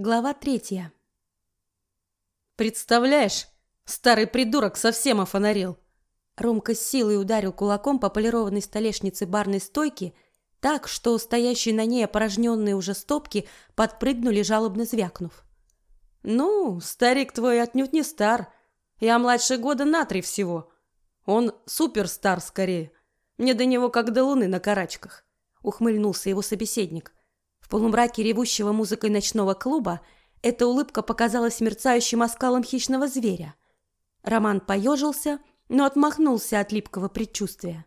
Глава третья. «Представляешь, старый придурок совсем офонарел!» Ромка с силой ударил кулаком по полированной столешнице барной стойки так, что стоящие на ней опорожненные уже стопки подпрыгнули, жалобно звякнув. «Ну, старик твой отнюдь не стар. Я младше года на три всего. Он суперстар скорее. Мне до него как до луны на карачках», — ухмыльнулся его собеседник. В полумраке ревущего музыкой ночного клуба эта улыбка показалась мерцающим оскалом хищного зверя. Роман поежился, но отмахнулся от липкого предчувствия.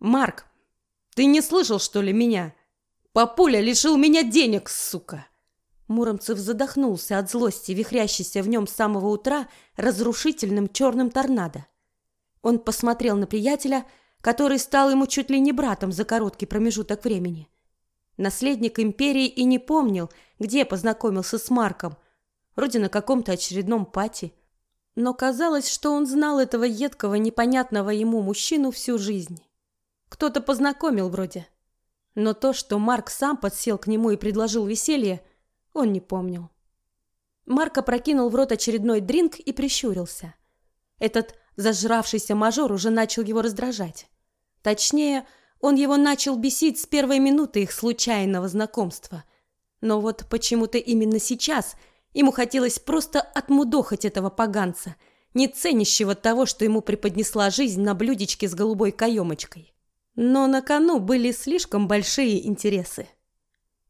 «Марк, ты не слышал, что ли, меня? Папуля лишил меня денег, сука!» Муромцев задохнулся от злости, вихрящейся в нем с самого утра разрушительным черным торнадо. Он посмотрел на приятеля, который стал ему чуть ли не братом за короткий промежуток времени. Наследник империи и не помнил, где познакомился с Марком. Вроде на каком-то очередном пати. Но казалось, что он знал этого едкого, непонятного ему мужчину всю жизнь. Кто-то познакомил вроде. Но то, что Марк сам подсел к нему и предложил веселье, он не помнил. Марк опрокинул в рот очередной дринк и прищурился. Этот зажравшийся мажор уже начал его раздражать. Точнее, он его начал бесить с первой минуты их случайного знакомства. Но вот почему-то именно сейчас ему хотелось просто отмудохать этого поганца, не ценящего того, что ему преподнесла жизнь на блюдечке с голубой каемочкой. Но на кону были слишком большие интересы.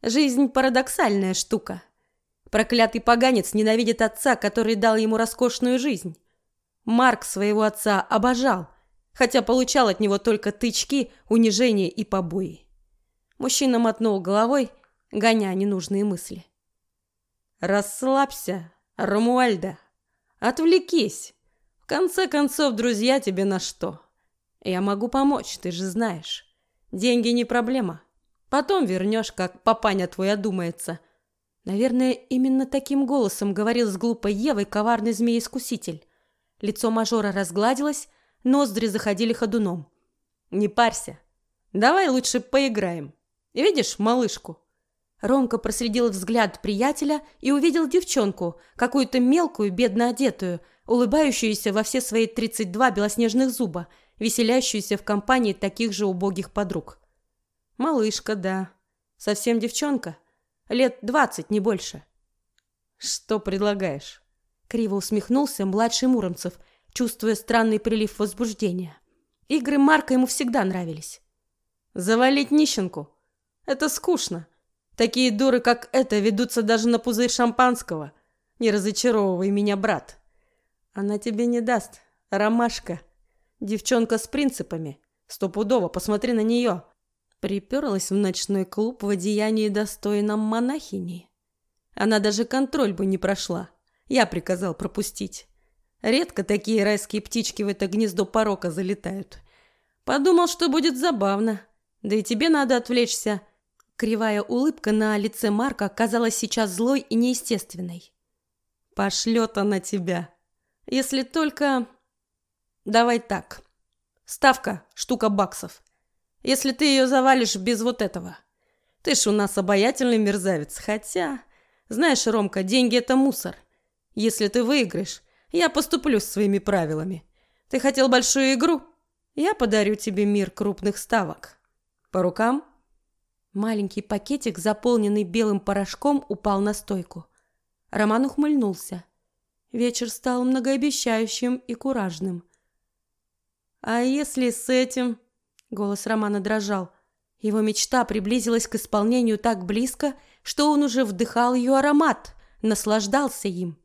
Жизнь парадоксальная штука. Проклятый поганец ненавидит отца, который дал ему роскошную жизнь. Марк своего отца обожал, хотя получал от него только тычки, унижения и побои. Мужчина мотнул головой, гоня ненужные мысли. «Расслабься, Ромуальда. Отвлекись. В конце концов, друзья тебе на что? Я могу помочь, ты же знаешь. Деньги не проблема. Потом вернешь, как папаня твой одумается». Наверное, именно таким голосом говорил с глупой Евой коварный змей-искуситель. Лицо мажора разгладилось, Ноздри заходили ходуном. «Не парься. Давай лучше поиграем. Видишь малышку?» Ромка проследил взгляд приятеля и увидел девчонку, какую-то мелкую, бедно одетую, улыбающуюся во все свои тридцать два белоснежных зуба, веселящуюся в компании таких же убогих подруг. Малышка, да. Совсем девчонка. Лет двадцать, не больше. «Что предлагаешь?» Криво усмехнулся младший Муромцев – чувствуя странный прилив возбуждения. Игры Марка ему всегда нравились. Завалить нищенку? Это скучно. Такие дуры, как эта, ведутся даже на пузырь шампанского. Не разочаровывай меня, брат. Она тебе не даст. Ромашка. Девчонка с принципами. Стопудово, посмотри на нее. Приперлась в ночной клуб в одеянии достойном монахини. Она даже контроль бы не прошла. Я приказал пропустить. Редко такие райские птички в это гнездо порока залетают. Подумал, что будет забавно. Да и тебе надо отвлечься. Кривая улыбка на лице Марка казалась сейчас злой и неестественной. Пошлет она тебя. Если только... Давай так. Ставка – штука баксов. Если ты ее завалишь без вот этого. Ты ж у нас обаятельный мерзавец. Хотя, знаешь, Ромка, деньги – это мусор. Если ты выиграешь, я поступлю с своими правилами. Ты хотел большую игру? Я подарю тебе мир крупных ставок. По рукам?» Маленький пакетик, заполненный белым порошком, упал на стойку. Роман ухмыльнулся. Вечер стал многообещающим и куражным. «А если с этим...» Голос Романа дрожал. Его мечта приблизилась к исполнению так близко, что он уже вдыхал ее аромат, наслаждался им.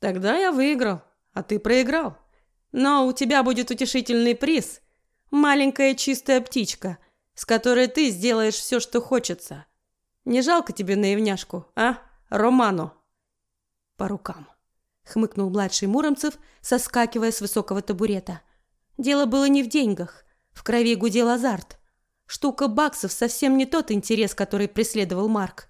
Тогда я выиграл, а ты проиграл. Но у тебя будет утешительный приз. Маленькая чистая птичка, с которой ты сделаешь все, что хочется. Не жалко тебе наивняшку, а, Роману? По рукам. Хмыкнул младший Муромцев, соскакивая с высокого табурета. Дело было не в деньгах. В крови гудел азарт. Штука баксов совсем не тот интерес, который преследовал Марк.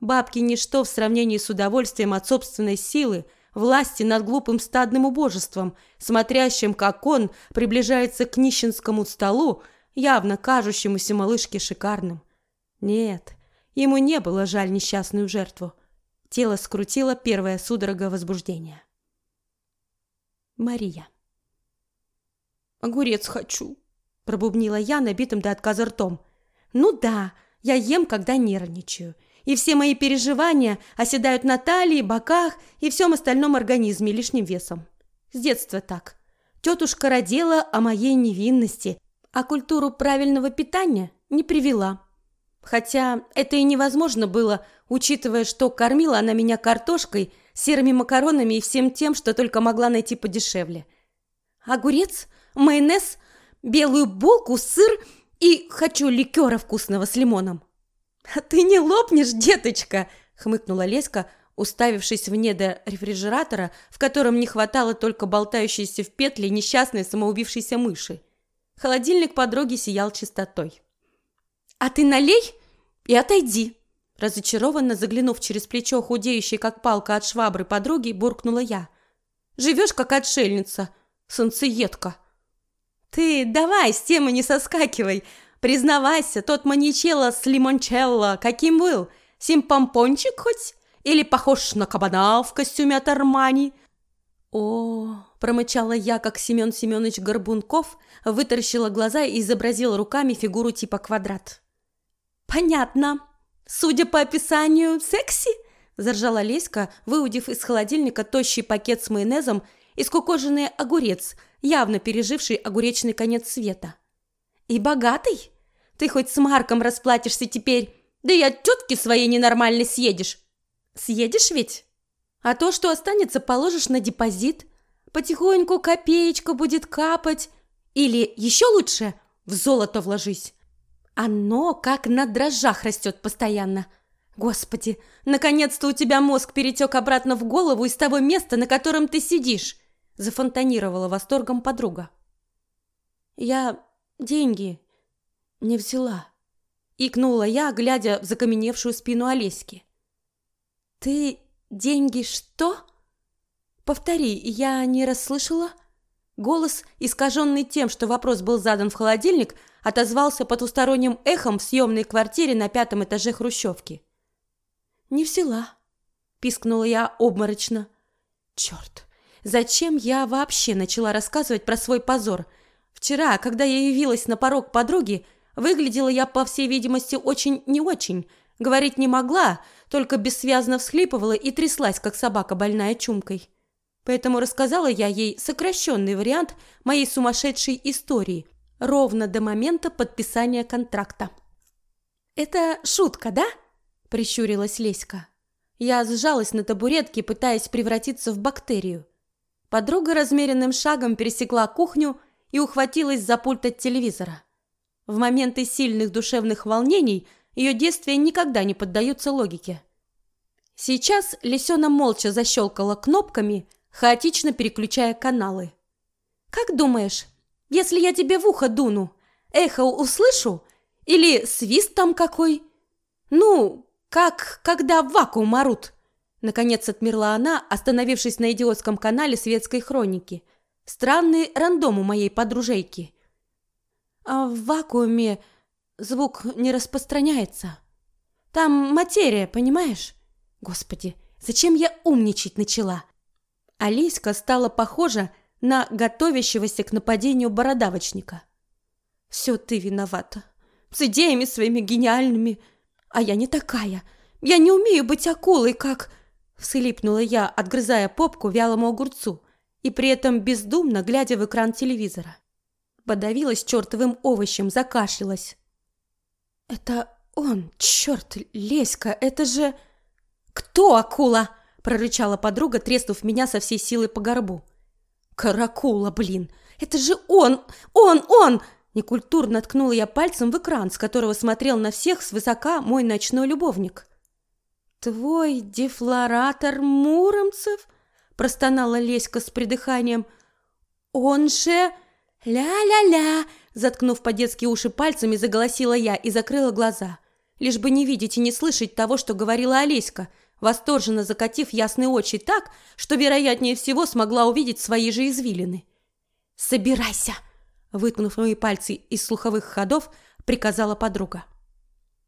Бабки – ничто в сравнении с удовольствием от собственной силы – власти над глупым стадным убожеством, смотрящим, как он приближается к нищенскому столу, явно кажущемуся малышке шикарным. Нет, ему не было жаль несчастную жертву. Тело скрутило первая судорога возбуждения. Мария. «Огурец хочу», – пробубнила я набитым до отказа ртом. «Ну да, я ем, когда нервничаю, и все мои переживания оседают на талии, боках и всем остальном организме лишним весом. С детства так. Тетушка родила о моей невинности, а культуру правильного питания не привела. Хотя это и невозможно было, учитывая, что кормила она меня картошкой, серыми макаронами и всем тем, что только могла найти подешевле. Огурец, майонез, белую булку, сыр и хочу ликера вкусного с лимоном. «А ты не лопнешь, деточка!» — хмыкнула Леска, уставившись в недо рефрижератора, в котором не хватало только болтающейся в петле несчастной самоубившейся мыши. Холодильник подруги сиял чистотой. «А ты налей и отойди!» Разочарованно заглянув через плечо худеющей, как палка от швабры подруги, буркнула я. «Живешь, как отшельница, солнцеедка!» «Ты давай с темы не соскакивай! Признавайся, тот маничелло с лимончелло каким был? Симпомпончик хоть? Или похож на кабана в костюме от Армани?» «О, промычала я, как Семен Семенович Горбунков, вытаращила глаза и изобразила руками фигуру типа квадрат. «Понятно. Судя по описанию, секси?» – заржала Леська, выудив из холодильника тощий пакет с майонезом и скукоженный огурец, явно переживший огуречный конец света. «И богатый? Ты хоть с Марком расплатишься теперь, да и от тетки своей ненормальной съедешь. Съедешь ведь? А то, что останется, положишь на депозит – Потихоньку копеечка будет капать. Или еще лучше, в золото вложись. Оно как на дрожжах растет постоянно. Господи, наконец-то у тебя мозг перетек обратно в голову из того места, на котором ты сидишь, зафонтанировала восторгом подруга. Я деньги не взяла, икнула я, глядя в закаменевшую спину Олеськи. Ты деньги что? «Повтори, я не расслышала?» Голос, искаженный тем, что вопрос был задан в холодильник, отозвался потусторонним эхом в съемной квартире на пятом этаже хрущевки. «Не взяла», – пискнула я обморочно. «Черт, зачем я вообще начала рассказывать про свой позор? Вчера, когда я явилась на порог подруги, выглядела я, по всей видимости, очень не очень. Говорить не могла, только бессвязно всхлипывала и тряслась, как собака, больная чумкой». Поэтому рассказала я ей сокращенный вариант моей сумасшедшей истории, ровно до момента подписания контракта. «Это шутка, да?» – прищурилась Леська. Я сжалась на табуретке, пытаясь превратиться в бактерию. Подруга размеренным шагом пересекла кухню и ухватилась за пульт от телевизора. В моменты сильных душевных волнений ее действия никогда не поддаются логике. Сейчас Лисена молча защелкала кнопками, хаотично переключая каналы. «Как думаешь, если я тебе в ухо дуну, эхо услышу? Или свист там какой? Ну, как когда в вакуум орут?» Наконец отмерла она, остановившись на идиотском канале светской хроники. Странный рандом у моей подружейки. А в вакууме звук не распространяется. Там материя, понимаешь? Господи, зачем я умничать начала? Алиска стала похожа на готовящегося к нападению бородавочника. «Все ты виновата. С идеями своими гениальными. А я не такая. Я не умею быть акулой, как...» Всылипнула я, отгрызая попку вялому огурцу и при этом бездумно глядя в экран телевизора. Подавилась чертовым овощем, закашлялась. «Это он, черт, Леська, это же...» «Кто акула?» прорычала подруга, треснув меня со всей силы по горбу. «Каракула, блин! Это же он! Он! Он!» Некультурно ткнула я пальцем в экран, с которого смотрел на всех свысока мой ночной любовник. «Твой дефлоратор Муромцев?» – простонала Леська с придыханием. «Он же... ля-ля-ля!» Заткнув по-детски уши пальцами, заголосила я и закрыла глаза, лишь бы не видеть и не слышать того, что говорила Олеська – восторженно закатив ясные очи так, что, вероятнее всего, смогла увидеть свои же извилины. «Собирайся!» – вытянув мои пальцы из слуховых ходов, приказала подруга.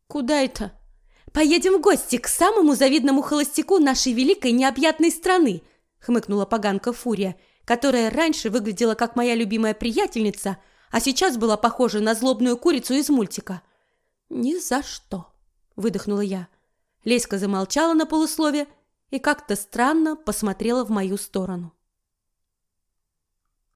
«Куда это?» поедем в гости к самому завидному холостяку нашей великой необъятной страны», хмыкнула поганка Фурия, которая раньше выглядела как моя любимая приятельница, а сейчас была похожа на злобную курицу из мультика. «Ни за что», — выдохнула я. Леська замолчала на полуслове и как-то странно посмотрела в мою сторону.